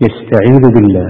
يستعيذ بالله.